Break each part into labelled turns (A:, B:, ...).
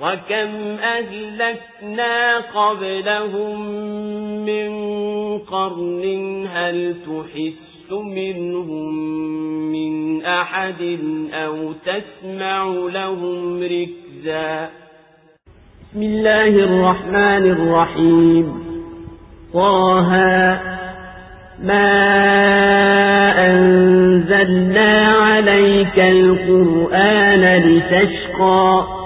A: وكم أهلكنا قبلهم من قرن هل تحس منهم من أحد أو تسمع لهم ركزا
B: بسم الله الرحمن الرحيم طه ما أنزلنا عليك القرآن لتشقى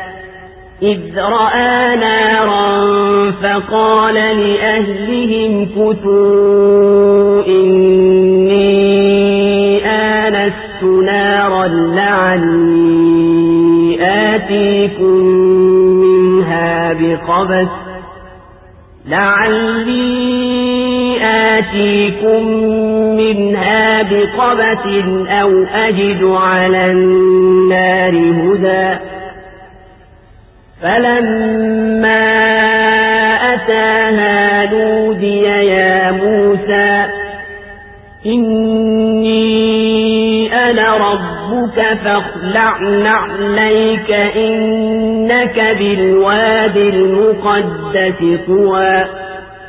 B: إذ رأى نارا فقال لأهلهم كتوا إني آنست نارا لعلي آتيكم منها بقبس لعلي آتيكم منها بقبس أو أجد على النار هدى فلما أتاها نودي يا موسى إني أنا ربك فاخلع نعليك إنك بالواد المقدس طوى.